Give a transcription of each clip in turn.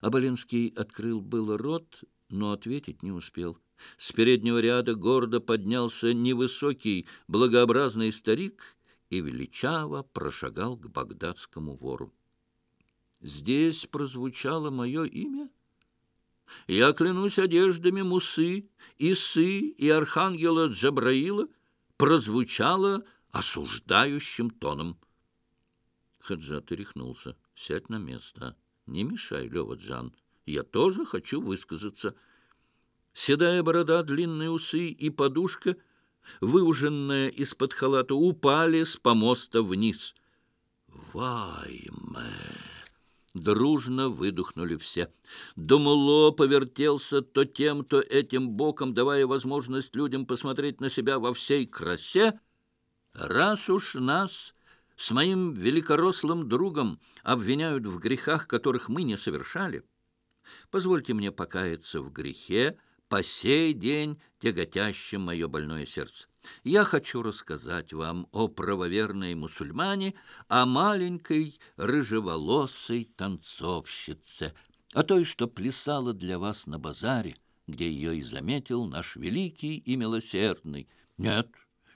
Аболинский открыл было рот, но ответить не успел. С переднего ряда гордо поднялся невысокий, благообразный старик и величаво прошагал к багдадскому вору. Здесь прозвучало мое имя? Я клянусь одеждами Мусы, Исы и архангела Джабраила, прозвучало осуждающим тоном. Хаджат рехнулся. «Сядь на место. Не мешай, Лева Джан. Я тоже хочу высказаться». Седая борода, длинные усы и подушка, выуженная из-под халата, упали с помоста вниз. «Вайме!» Дружно выдохнули все. Думало повертелся то тем, то этим боком, давая возможность людям посмотреть на себя во всей красе. Раз уж нас с моим великорослым другом обвиняют в грехах, которых мы не совершали, позвольте мне покаяться в грехе, по сей день тяготящим мое больное сердце. Я хочу рассказать вам о правоверной мусульмане, о маленькой рыжеволосой танцовщице, о той, что плясала для вас на базаре, где ее и заметил наш великий и милосердный. Нет,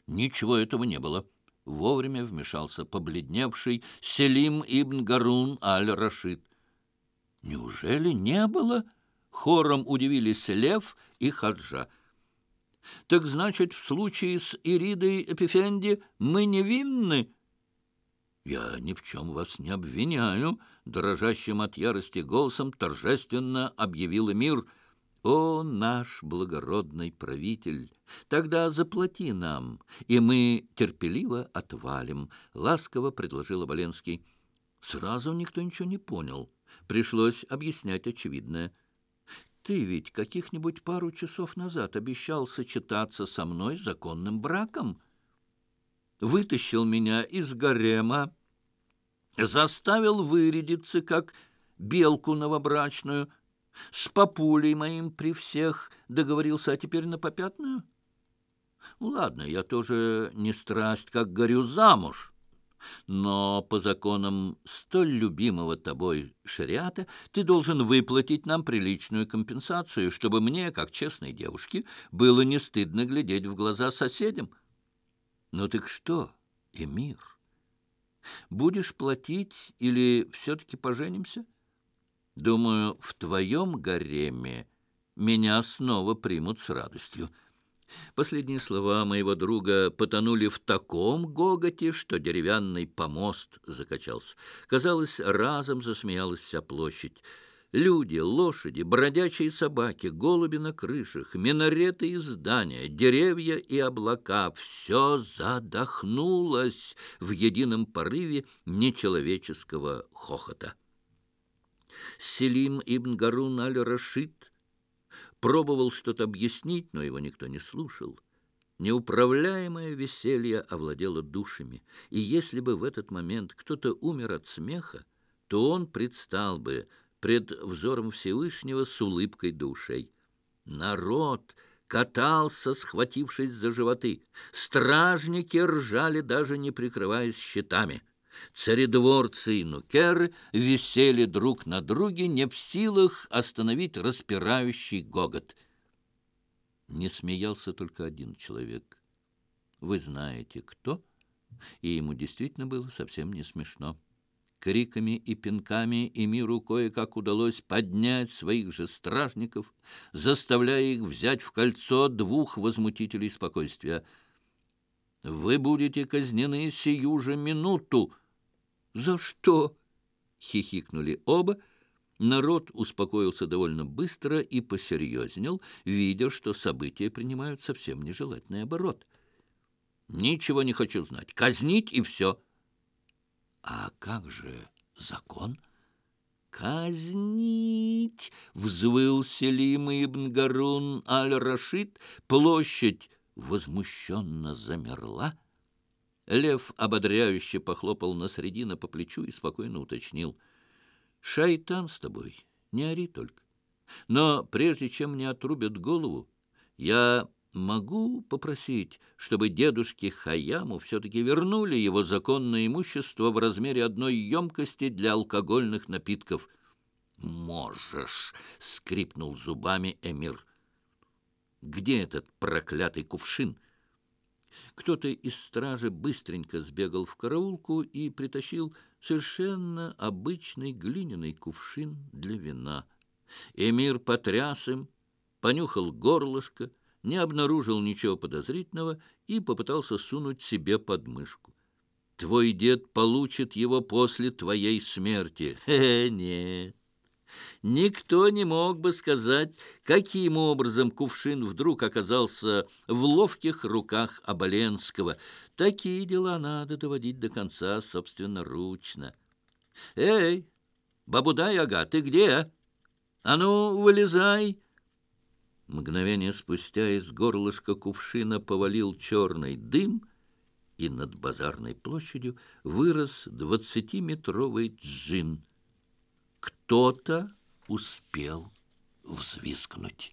ничего этого не было. Вовремя вмешался побледневший Селим ибн Гарун аль-Рашид. Неужели не было? Хором удивились Лев и Хаджа. Так значит, в случае с Иридой Эпифенди мы невинны? Я ни в чем вас не обвиняю, дрожащим от ярости голосом торжественно объявил мир. О, наш благородный правитель! Тогда заплати нам, и мы терпеливо отвалим, — ласково предложил Оболенский. Сразу никто ничего не понял. Пришлось объяснять очевидное — ты ведь каких-нибудь пару часов назад обещал сочетаться со мной законным браком. Вытащил меня из гарема, заставил вырядиться, как белку новобрачную, с папулей моим при всех договорился, а теперь на попятную? Ну, ладно, я тоже не страсть, как горю замуж». Но по законам столь любимого тобой шариата ты должен выплатить нам приличную компенсацию, чтобы мне, как честной девушке, было не стыдно глядеть в глаза соседям. Ну так что, Эмир, будешь платить или все-таки поженимся? Думаю, в твоем гареме меня снова примут с радостью». Последние слова моего друга потонули в таком гоготе, что деревянный помост закачался. Казалось, разом засмеялась вся площадь. Люди, лошади, бродячие собаки, голуби на крышах, минареты и здания, деревья и облака — все задохнулось в едином порыве нечеловеческого хохота. Селим ибн Гарун аль-Рашид пробовал что-то объяснить, но его никто не слушал. Неуправляемое веселье овладело душами, и если бы в этот момент кто-то умер от смеха, то он предстал бы пред взором Всевышнего с улыбкой душей. Народ катался, схватившись за животы. Стражники ржали, даже не прикрываясь щитами. Царедворцы и нукеры висели друг на друге, не в силах остановить распирающий гогот. Не смеялся только один человек. Вы знаете, кто? И ему действительно было совсем не смешно. Криками и пинками Эмиру кое-как удалось поднять своих же стражников, заставляя их взять в кольцо двух возмутителей спокойствия. «Вы будете казнены сию же минуту!» «За что?» — хихикнули оба. Народ успокоился довольно быстро и посерьезнел, видя, что события принимают совсем нежелательный оборот. «Ничего не хочу знать. Казнить и все». «А как же закон?» «Казнить!» — взвыл Селим ибн Гарун аль-Рашид. Площадь возмущенно замерла. Лев ободряюще похлопал на средина по плечу и спокойно уточнил. «Шайтан с тобой, не ори только. Но прежде чем мне отрубят голову, я могу попросить, чтобы дедушке Хаяму все-таки вернули его законное имущество в размере одной емкости для алкогольных напитков». можешь!» — скрипнул зубами Эмир. «Где этот проклятый кувшин?» Кто-то из стражи быстренько сбегал в караулку и притащил совершенно обычный глиняный кувшин для вина. Эмир потряс им, понюхал горлышко, не обнаружил ничего подозрительного и попытался сунуть себе под мышку. «Твой дед получит его после твоей смерти». «Хе, нет». Никто не мог бы сказать, каким образом кувшин вдруг оказался в ловких руках Оболенского. Такие дела надо доводить до конца собственноручно. «Эй, Бабудай-ага, ты где? А ну, вылезай!» Мгновение спустя из горлышка кувшина повалил черный дым, и над базарной площадью вырос двадцатиметровый джин — кто-то успел взвизгнуть.